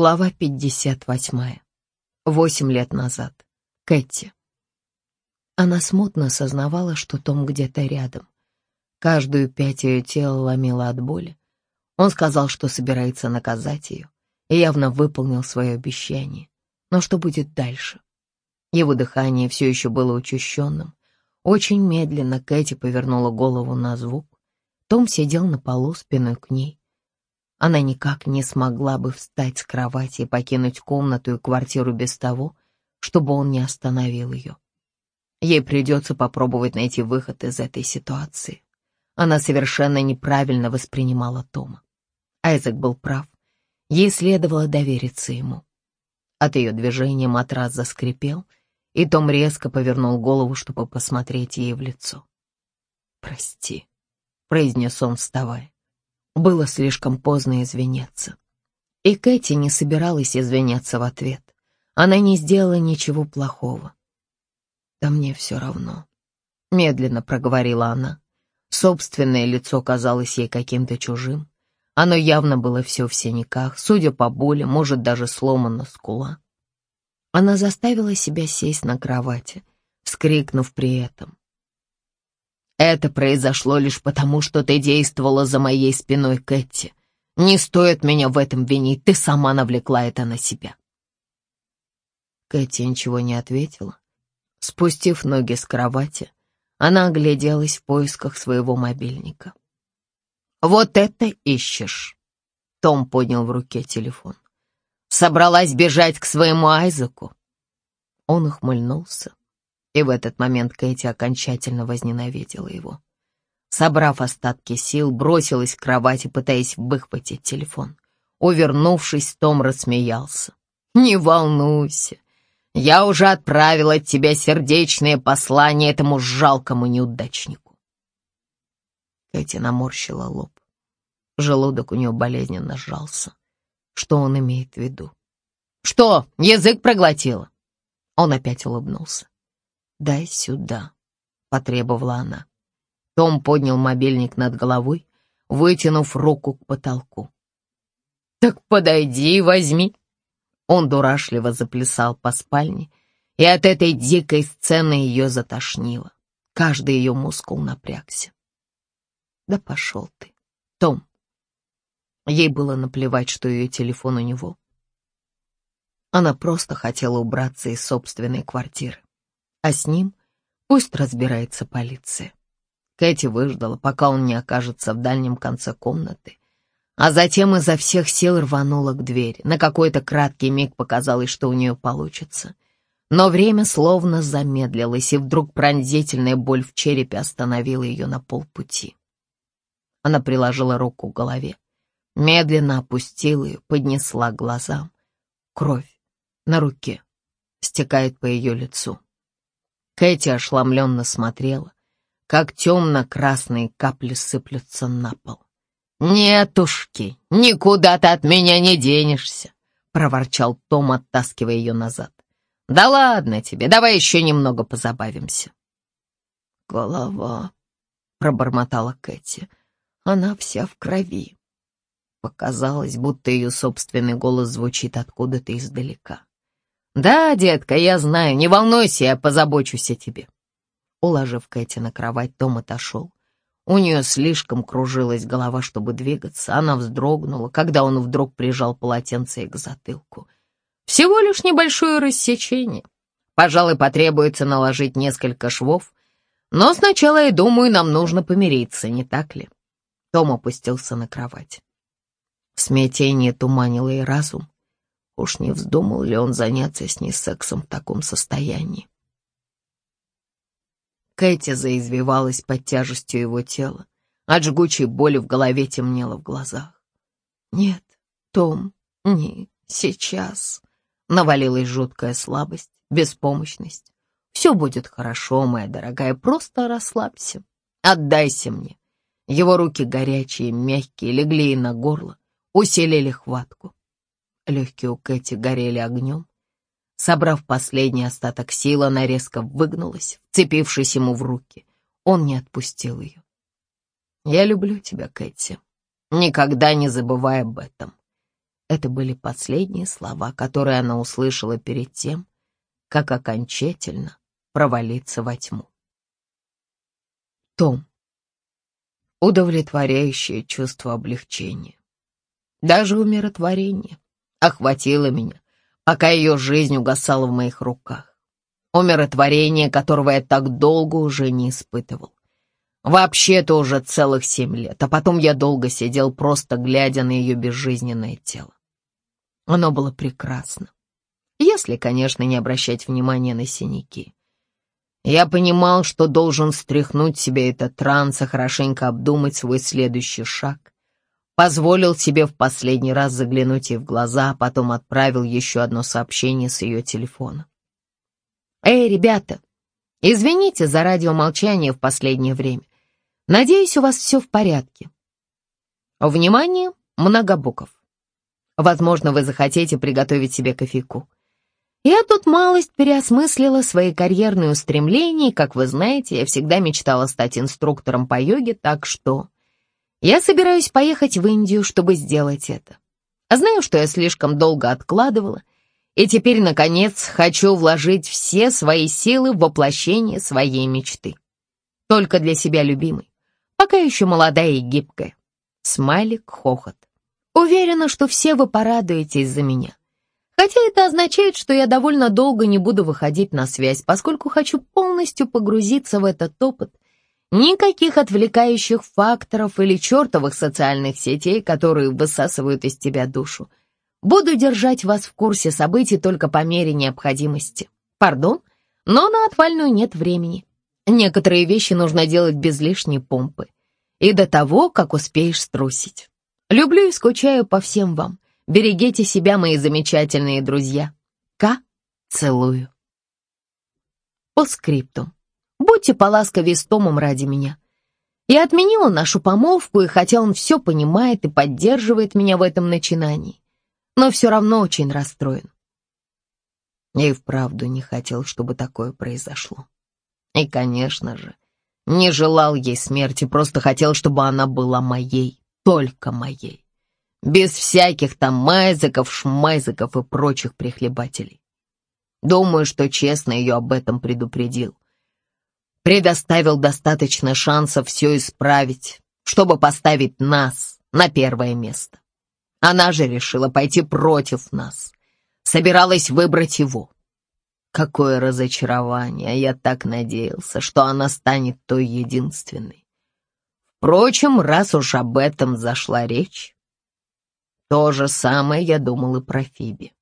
Глава 58. Восемь лет назад. Кэти. Она смутно сознавала, что Том где-то рядом. Каждую пять ее тела ломило от боли. Он сказал, что собирается наказать ее, и явно выполнил свое обещание. Но что будет дальше? Его дыхание все еще было учащенным. Очень медленно Кэти повернула голову на звук. Том сидел на полу спиной к ней. Она никак не смогла бы встать с кровати и покинуть комнату и квартиру без того, чтобы он не остановил ее. Ей придется попробовать найти выход из этой ситуации. Она совершенно неправильно воспринимала Тома. Айзек был прав. Ей следовало довериться ему. От ее движения матрас заскрипел, и Том резко повернул голову, чтобы посмотреть ей в лицо. «Прости», — произнес он, вставая. Было слишком поздно извиняться. И Кэти не собиралась извиняться в ответ. Она не сделала ничего плохого. «Да мне все равно», — медленно проговорила она. Собственное лицо казалось ей каким-то чужим. Оно явно было все в синяках, судя по боли, может, даже сломана скула. Она заставила себя сесть на кровати, вскрикнув при этом. «Это произошло лишь потому, что ты действовала за моей спиной, Кэти. Не стоит меня в этом винить, ты сама навлекла это на себя». Кэти ничего не ответила, Спустив ноги с кровати, она огляделась в поисках своего мобильника. «Вот это ищешь!» Том поднял в руке телефон. «Собралась бежать к своему Айзеку?» Он ухмыльнулся, и в этот момент Кэти окончательно возненавидела его. Собрав остатки сил, бросилась к кровати, пытаясь выхватить телефон. Увернувшись, Том рассмеялся. «Не волнуйся, я уже отправила от тебя сердечное послание этому жалкому неудачнику. Кэти наморщила лоб. Желудок у нее болезненно сжался. Что он имеет в виду? «Что, язык проглотила?» Он опять улыбнулся. «Дай сюда», — потребовала она. Том поднял мобильник над головой, вытянув руку к потолку. «Так подойди и возьми», он дурашливо заплясал по спальне, и от этой дикой сцены ее затошнило. Каждый ее мускул напрягся. Да пошел ты, Том. Ей было наплевать, что ее телефон у него. Она просто хотела убраться из собственной квартиры. А с ним пусть разбирается полиция. Кэти выждала, пока он не окажется в дальнем конце комнаты, а затем изо всех сил рванула к двери. На какой-то краткий миг показалось, что у нее получится. Но время словно замедлилось, и вдруг пронзительная боль в черепе остановила ее на полпути. Она приложила руку к голове, медленно опустила ее, поднесла к глазам. Кровь на руке стекает по ее лицу. Кэти ошеломленно смотрела, как темно-красные капли сыплются на пол. «Нетушки, никуда ты от меня не денешься», — проворчал Том, оттаскивая ее назад. «Да ладно тебе, давай еще немного позабавимся». «Голова», — пробормотала Кэти, — «она вся в крови». Показалось, будто ее собственный голос звучит откуда-то издалека. «Да, детка, я знаю, не волнуйся, я позабочусь о тебе». Уложив Кэти на кровать, Том отошел у нее слишком кружилась голова, чтобы двигаться. Она вздрогнула, когда он вдруг прижал полотенце к затылку. Всего лишь небольшое рассечение. Пожалуй, потребуется наложить несколько швов. Но сначала, я думаю, нам нужно помириться, не так ли? Том опустился на кровать. Смятение туманило и разум. Уж не вздумал ли он заняться с ней сексом в таком состоянии? Кэти заизвивалась под тяжестью его тела. От жгучей боли в голове темнело в глазах. «Нет, Том, не сейчас». Навалилась жуткая слабость, беспомощность. «Все будет хорошо, моя дорогая, просто расслабься. Отдайся мне». Его руки горячие, мягкие, легли ей на горло, усилили хватку. Легкие у Кэти горели огнем, Собрав последний остаток сил, она резко выгнулась, вцепившись ему в руки. Он не отпустил ее. «Я люблю тебя, Кэти. Никогда не забывай об этом. это были последние слова, которые она услышала перед тем, как окончательно провалиться во тьму. Том. Удовлетворяющее чувство облегчения. Даже умиротворение охватило меня, пока ее жизнь угасала в моих руках. Умиротворение, которого я так долго уже не испытывал. Вообще-то уже целых семь лет, а потом я долго сидел, просто глядя на ее безжизненное тело. Оно было прекрасно, если, конечно, не обращать внимания на синяки. Я понимал, что должен стряхнуть себе этот транс и хорошенько обдумать свой следующий шаг. Позволил себе в последний раз заглянуть ей в глаза, а потом отправил еще одно сообщение с ее телефона. «Эй, ребята, извините за радиомолчание в последнее время. Надеюсь, у вас все в порядке. Внимание, многобуков. Возможно, вы захотите приготовить себе кофейку. Я тут малость переосмыслила свои карьерные устремления, как вы знаете, я всегда мечтала стать инструктором по йоге, так что я собираюсь поехать в Индию, чтобы сделать это. Знаю, что я слишком долго откладывала, и теперь, наконец, хочу вложить все свои силы в воплощение своей мечты. Только для себя любимой пока еще молодая и гибкая. Смайлик, хохот. Уверена, что все вы порадуетесь за меня. Хотя это означает, что я довольно долго не буду выходить на связь, поскольку хочу полностью погрузиться в этот опыт. Никаких отвлекающих факторов или чертовых социальных сетей, которые высасывают из тебя душу. Буду держать вас в курсе событий только по мере необходимости. Пардон, но на отвальную нет времени. Некоторые вещи нужно делать без лишней помпы. И до того, как успеешь струсить. Люблю и скучаю по всем вам. Берегите себя, мои замечательные друзья. К. Целую. По скрипту. Будьте поласковее с Томом ради меня. Я отменила нашу помолвку, и хотя он все понимает и поддерживает меня в этом начинании, но все равно очень расстроен. Я и вправду не хотел, чтобы такое произошло. И, конечно же, не желал ей смерти, просто хотел, чтобы она была моей, только моей. Без всяких там майзаков, шмайзаков и прочих прихлебателей. Думаю, что честно ее об этом предупредил. Предоставил достаточно шансов все исправить, чтобы поставить нас на первое место. Она же решила пойти против нас. Собиралась выбрать его. Какое разочарование, я так надеялся, что она станет той единственной. Впрочем, раз уж об этом зашла речь, то же самое я думал и про Фиби.